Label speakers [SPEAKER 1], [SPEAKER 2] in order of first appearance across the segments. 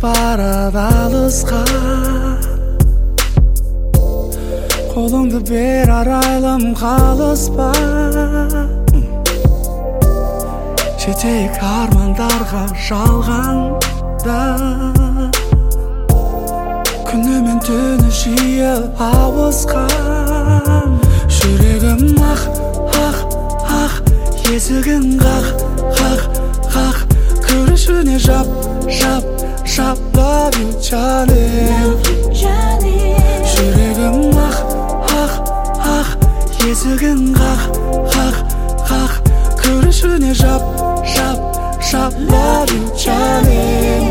[SPEAKER 1] барады алысқа. Қолыңды бер арайлым қалыспа. Жетейік армандарға жалғанда. Күні мен түні жиі ауысқан жүрегім ақ ақ ақ есігін қақ қақ. Жаным жүрегім ақ ақ ақ есігін қақ қақ қақ кірішіне жап жап жап you жаным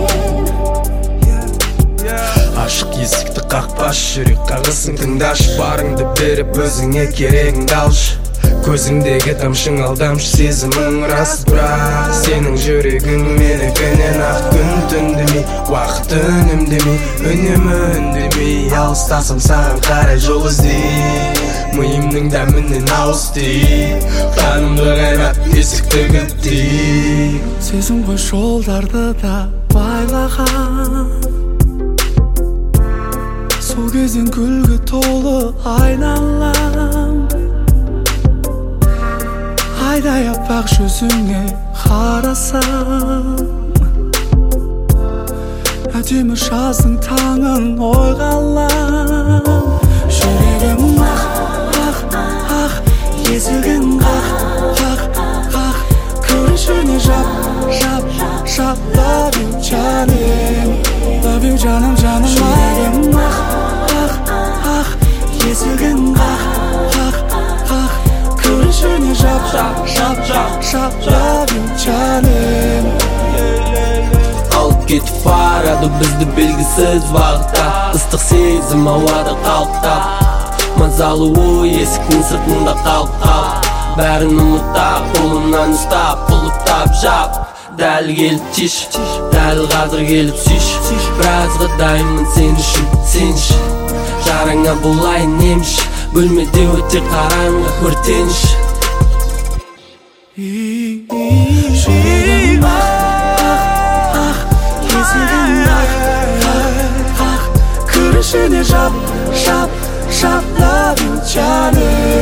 [SPEAKER 2] ашық есікті қақпашы жүрек қағысын тыңдашы барыңды беріп өзіңе керегіңді алшы көзіңдегі тамшың алдамшы сезімің рас бірақ сенің жүрегің менікінен ақ күн түн демей уақыт үнемдемей үнемі үндемей. Алыстасам саған қарай жол іздей миымның дәмінен ауыз тиіп қанымды қайнап есікті
[SPEAKER 1] сезім ғой жолдарды да байлаған. Сол кезден гүлге толы айналам. Аппақ жүзіңе қарасам әдемі жаздың таңын ойға алам жүрегім ақ ақ ақ есігін қақ қақ қақ кірішіне жап жап жап you жаным you жаным жаным you жаным
[SPEAKER 3] алып кетіп барады бізді белгісіз бағытта ыстық сезім ауада қалықтап мазалы ой есіктің сыртында қалып бәрін ұмыта қолымнан ұстап құлыптап жап дәл келіп тиш дәл қазір келіп сүйші біразға дайынмын сен үшін сенші жараңа болайын емші бөлмеде өте қараңғы өртенші
[SPEAKER 1] жүрегім ақ ақ есігін қақ қақ қақ кірішіне жап жап жап love you жаным жүрегім